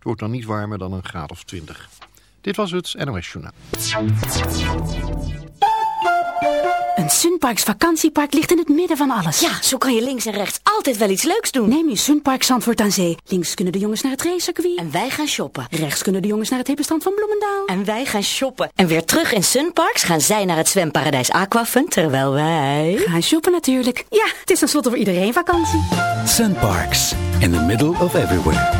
Het wordt dan niet warmer dan een graad of 20. Dit was het NOS Journaal. Een Sunparks vakantiepark ligt in het midden van alles. Ja, zo kan je links en rechts altijd wel iets leuks doen. Neem je Sunpark Zandvoort aan Zee. Links kunnen de jongens naar het racecircuit. En wij gaan shoppen. Rechts kunnen de jongens naar het hippenstrand van Bloemendaal. En wij gaan shoppen. En weer terug in Sunparks gaan zij naar het zwemparadijs Aquafun, terwijl wij... Gaan shoppen natuurlijk. Ja, het is tenslotte voor iedereen vakantie. Sunparks, in the middle of everywhere.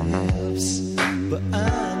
lips, but I.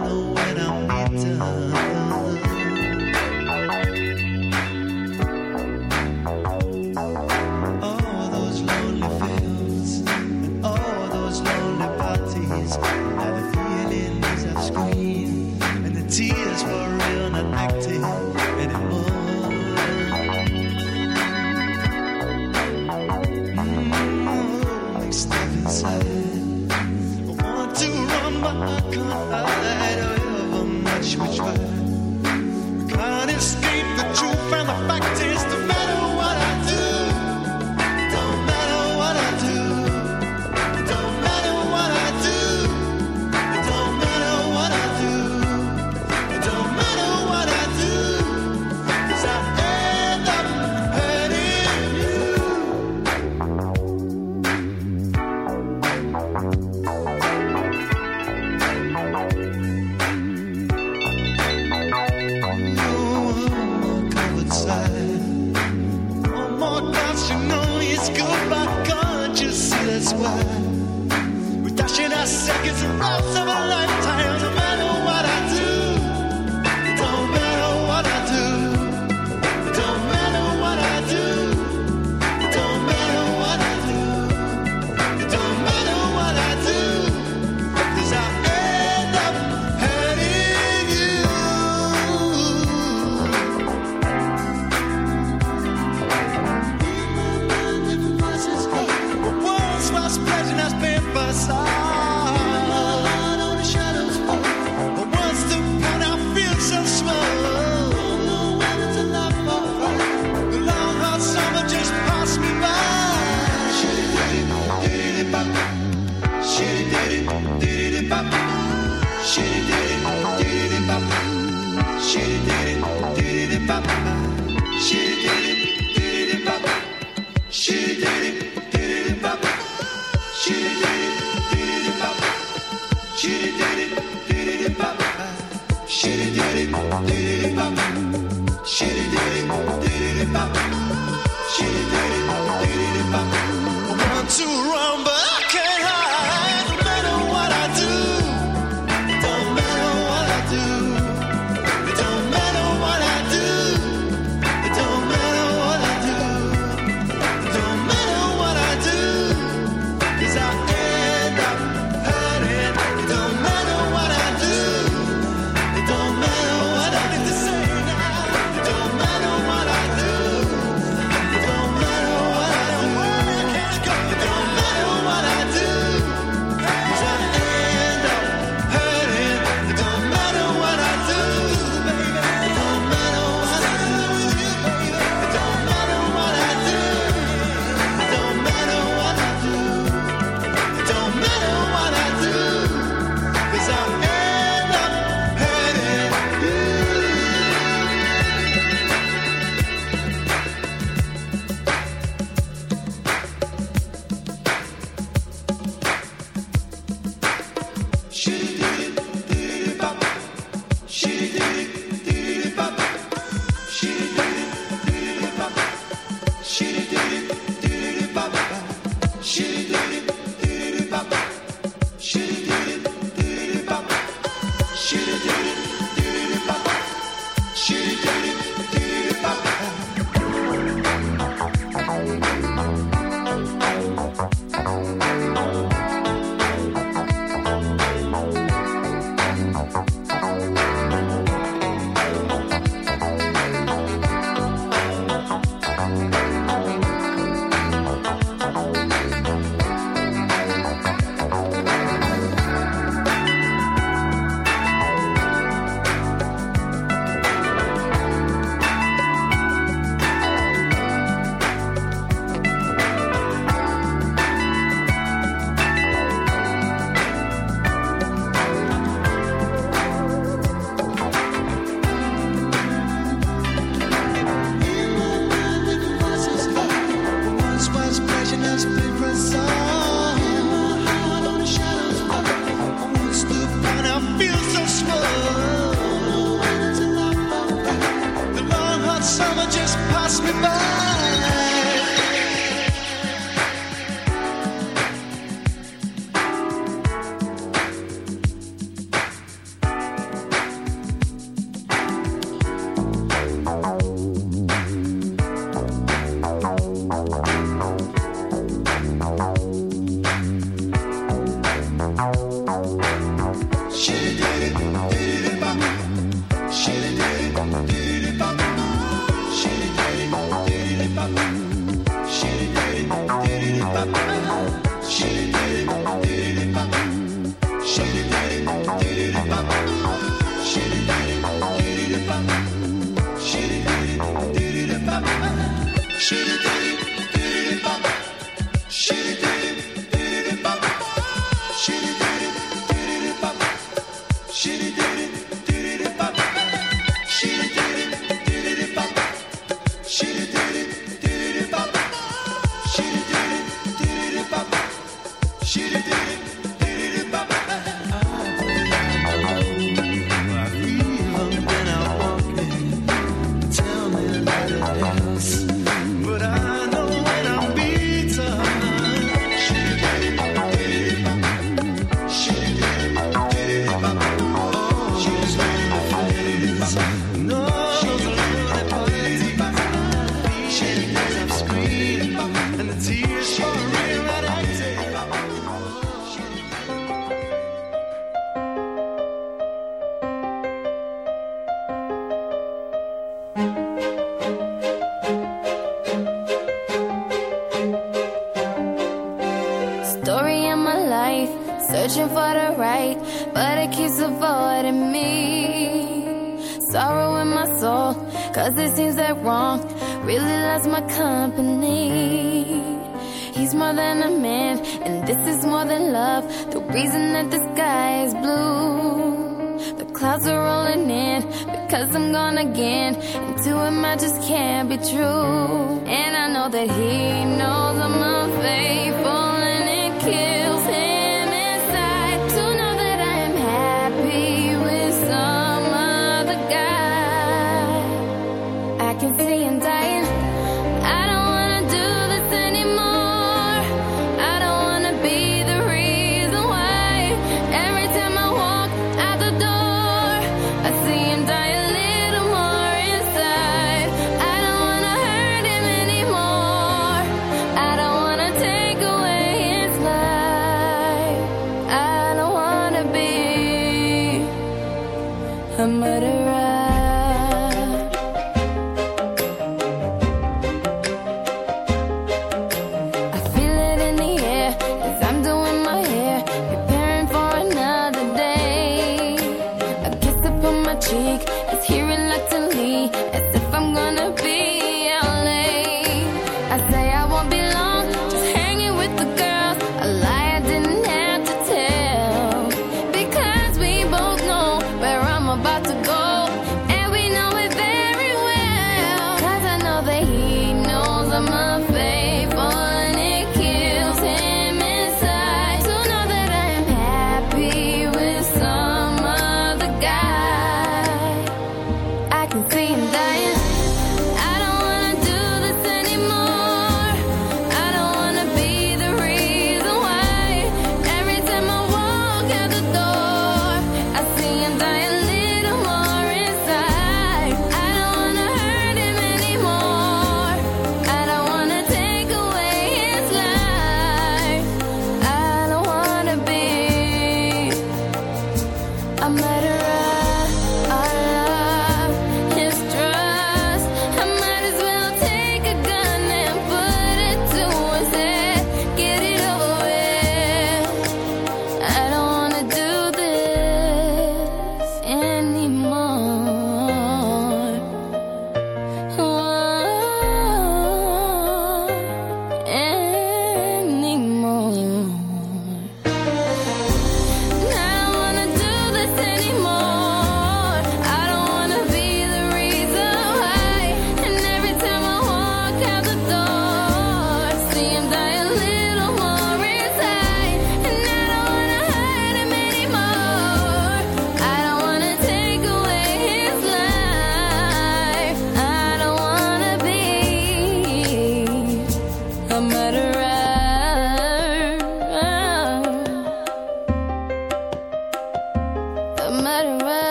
she.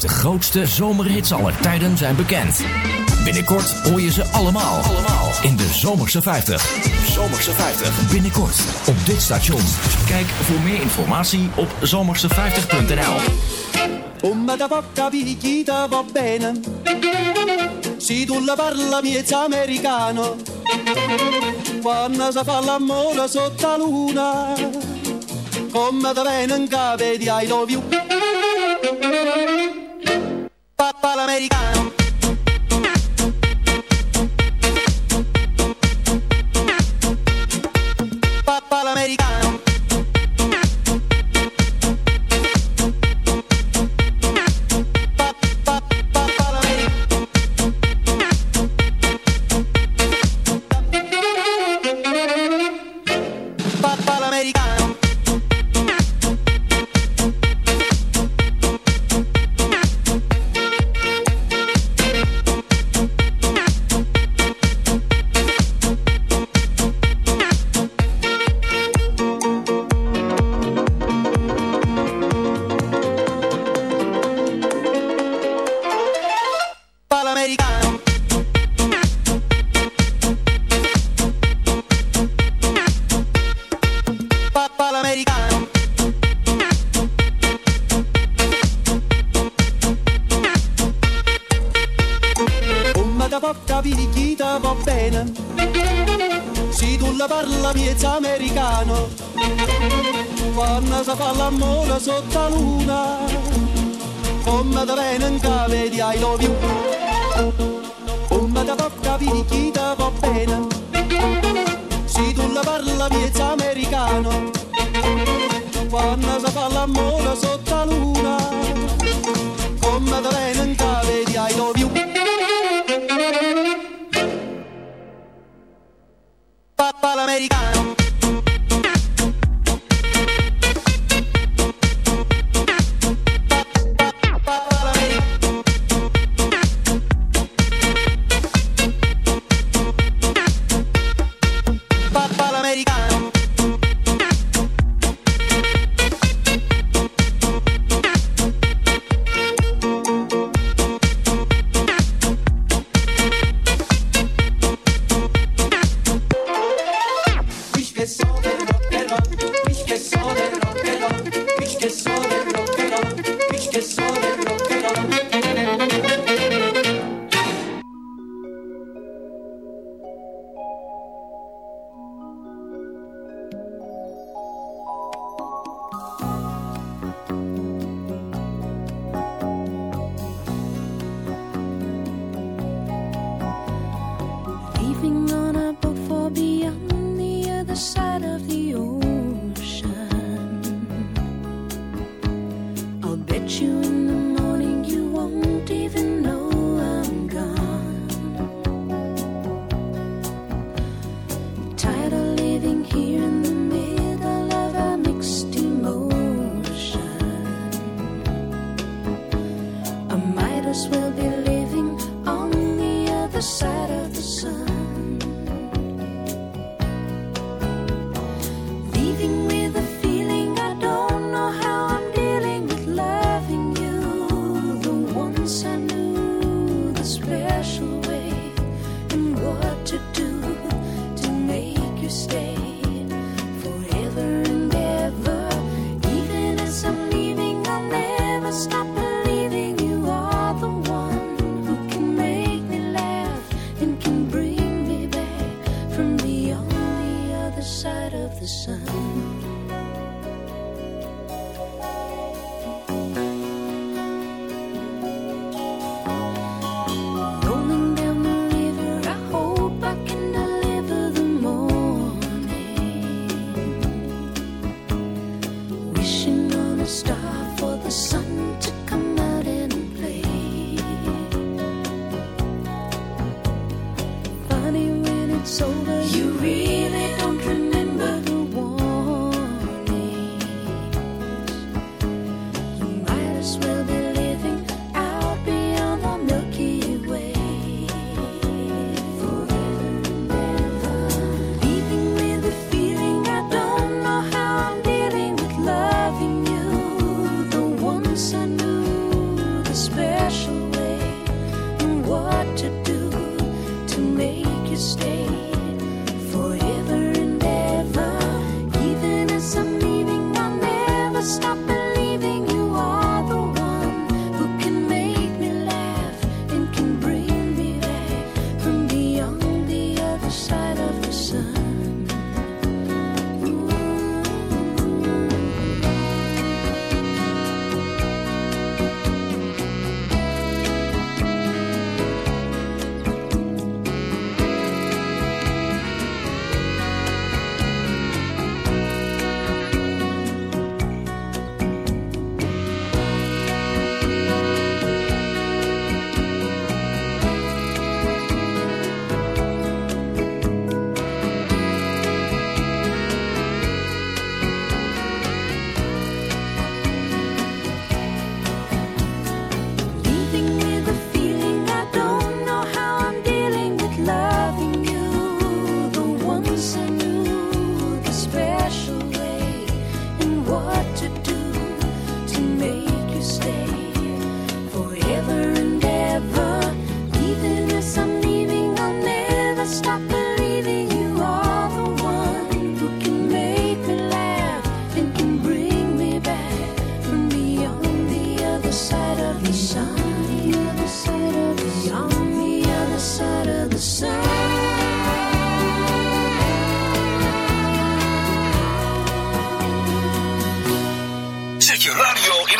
de grootste zomerhits aller tijden zijn bekend. Binnenkort hoor je ze allemaal. Allemaal. In de Zomerse 50. Zomerse 50. Binnenkort. Op dit station. Kijk voor meer informatie op zomerse50.nl. Come da poca va bene. La luna. Come da I love.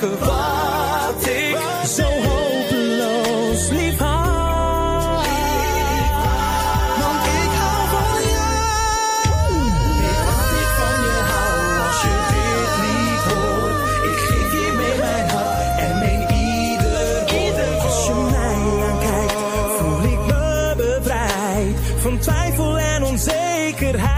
Raken wat ik zo hopeloos lief had. Want ik hou van jou. Weet dat ik van je hou als je dit niet hoort. Ik geef je mee mijn hart en meen ieder woord. Als je mij aankijkt, voel ik me bevrijd van twijfel en onzekerheid.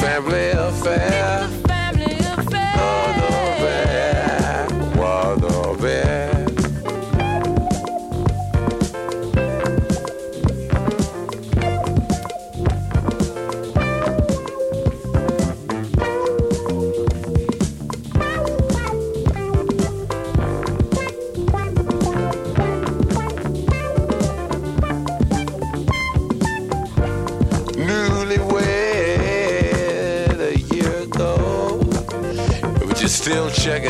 Family affair.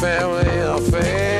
Family affair.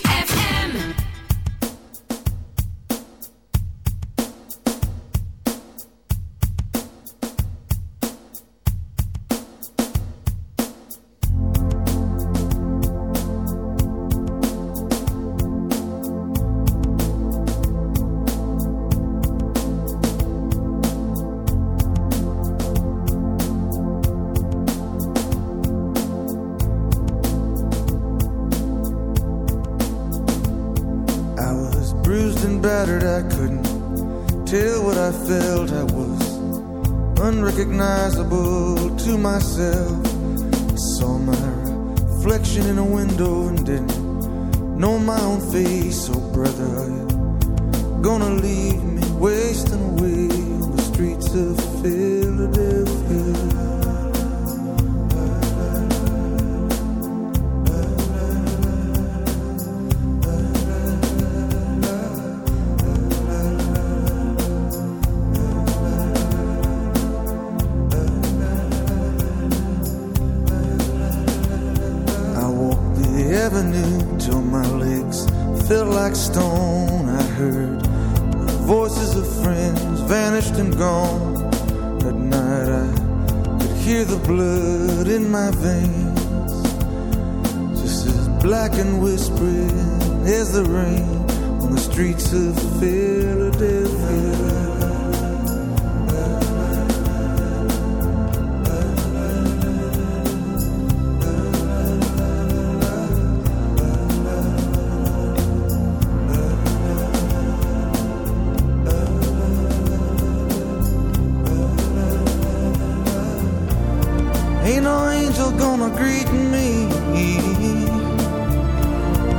angel gonna greet me.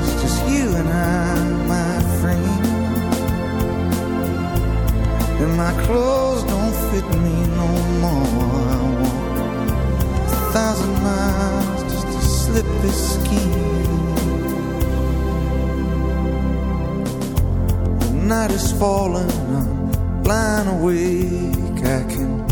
It's just you and I, my friend. And my clothes don't fit me no more. I walk a thousand miles just to slip this skin. The night is falling, I'm lying awake. I can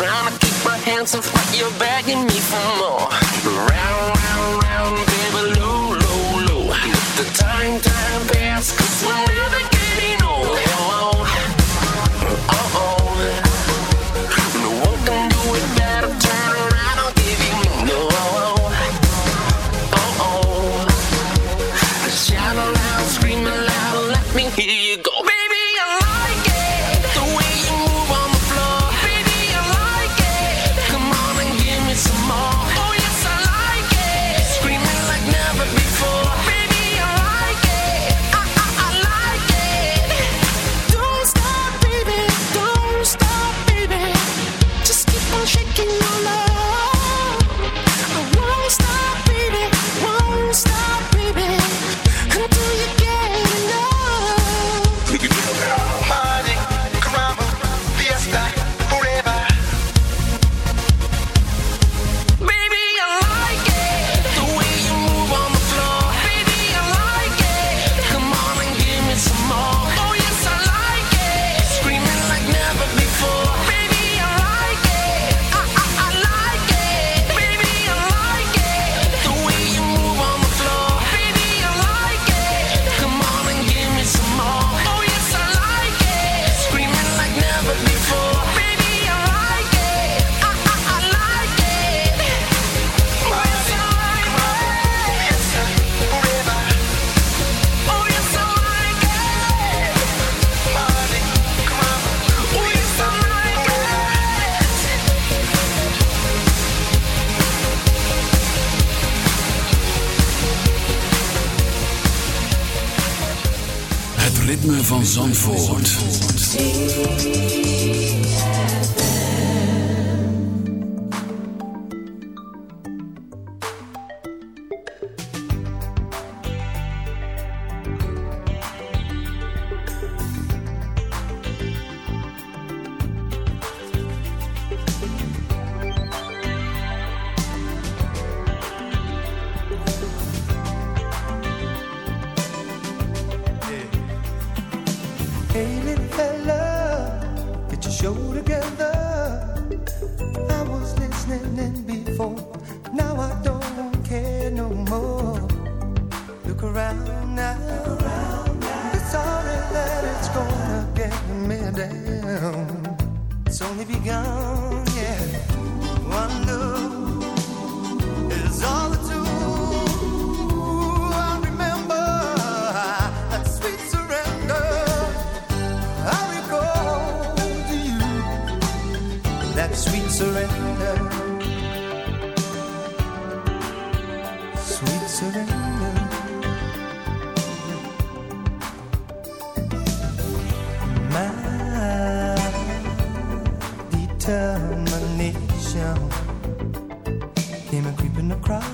Trying to keep my hands off, but you're begging me for more.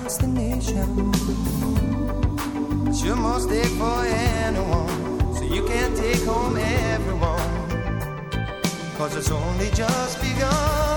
Destination. It's your mistake for anyone, so you can't take home everyone. Cause it's only just begun.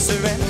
surrender.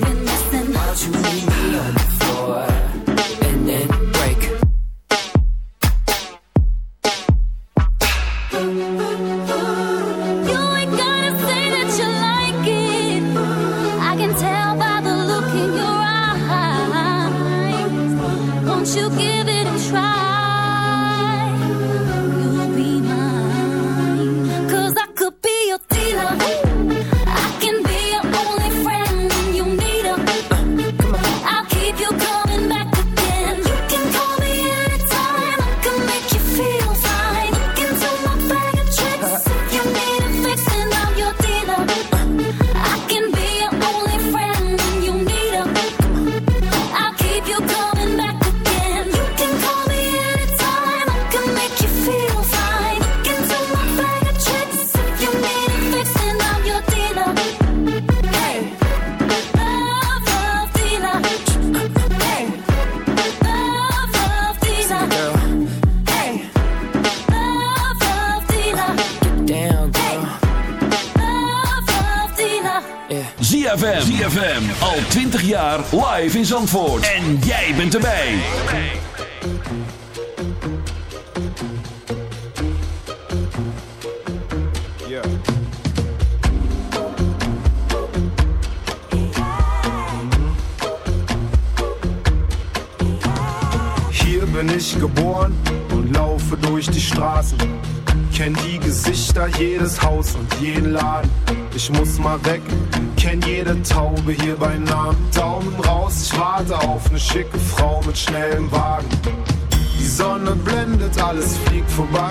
been you. How Zandvoort.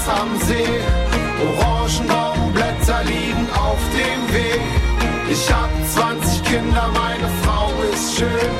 Haus am See. Orangenbaumblätter liegen auf dem Weg. Ich hab 20 Kinder, meine Frau ist schön.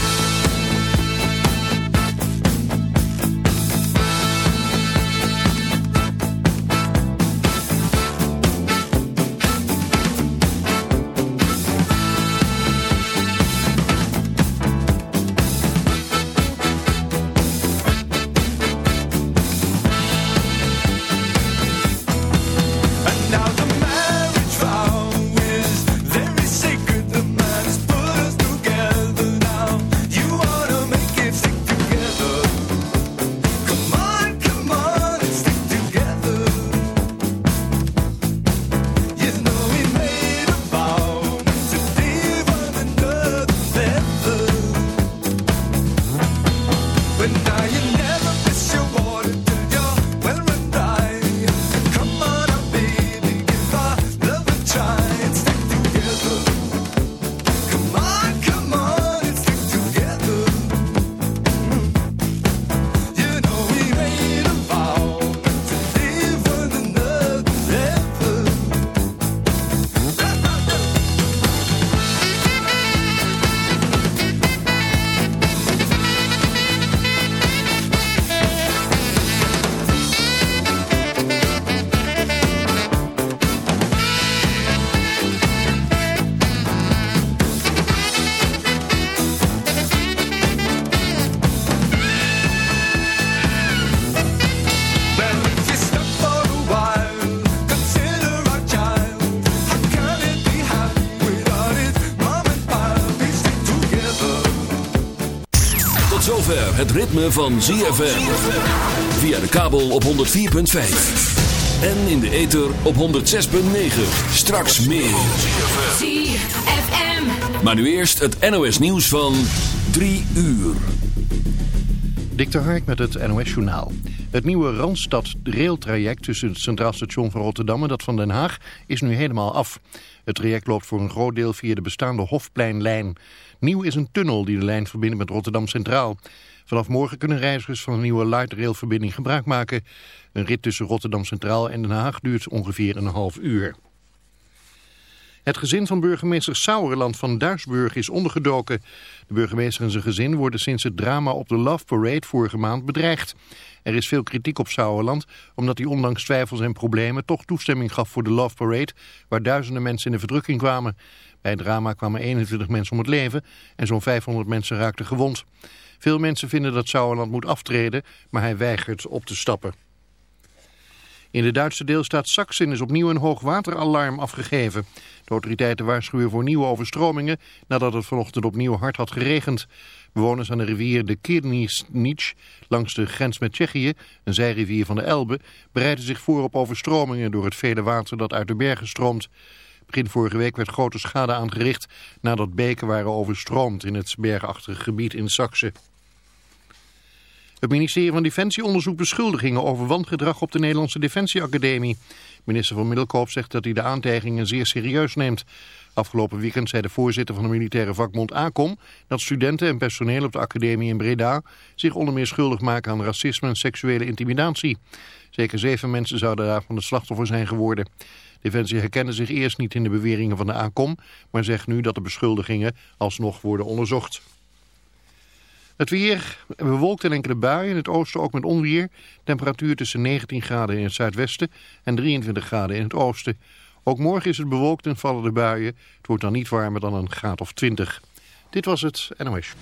Het ritme van ZFM. Via de kabel op 104.5. En in de ether op 106.9. Straks meer. ZFM. Maar nu eerst het NOS nieuws van 3 uur. Dik de Hark met het NOS-journaal. Het nieuwe Randstad railtraject tussen het Centraal Station van Rotterdam en dat van Den Haag is nu helemaal af. Het traject loopt voor een groot deel via de bestaande Hofpleinlijn. Nieuw is een tunnel die de lijn verbindt met Rotterdam Centraal. Vanaf morgen kunnen reizigers van een nieuwe light railverbinding gebruik maken. Een rit tussen Rotterdam Centraal en Den Haag duurt ongeveer een half uur. Het gezin van burgemeester Sauerland van Duisburg is ondergedoken. De burgemeester en zijn gezin worden sinds het drama op de Love Parade vorige maand bedreigd. Er is veel kritiek op Sauerland, omdat hij ondanks twijfels en problemen toch toestemming gaf voor de Love Parade, waar duizenden mensen in de verdrukking kwamen. Bij het drama kwamen 21 mensen om het leven en zo'n 500 mensen raakten gewond. Veel mensen vinden dat Sauerland moet aftreden, maar hij weigert op te stappen. In de Duitse deelstaat Sachsen is opnieuw een hoogwateralarm afgegeven. De autoriteiten waarschuwen voor nieuwe overstromingen nadat het vanochtend opnieuw hard had geregend. Bewoners aan de rivier de Kirnisnitsch langs de grens met Tsjechië, een zijrivier van de Elbe, bereiden zich voor op overstromingen door het vele water dat uit de bergen stroomt. Begin vorige week werd grote schade aangericht nadat beken waren overstroomd in het bergachtige gebied in Saxe. Het ministerie van Defensie onderzoekt beschuldigingen over wangedrag op de Nederlandse Defensieacademie. Minister van Middelkoop zegt dat hij de aantijgingen zeer serieus neemt. Afgelopen weekend zei de voorzitter van de militaire vakbond ACOM dat studenten en personeel op de academie in Breda zich onder meer schuldig maken aan racisme en seksuele intimidatie. Zeker zeven mensen zouden daarvan het slachtoffer zijn geworden. Defensie herkende zich eerst niet in de beweringen van de ACOM, maar zegt nu dat de beschuldigingen alsnog worden onderzocht. Het weer bewolkt en enkele buien, in het oosten ook met onweer. Temperatuur tussen 19 graden in het zuidwesten en 23 graden in het oosten. Ook morgen is het bewolkt en vallen de buien. Het wordt dan niet warmer dan een graad of 20. Dit was het NOS.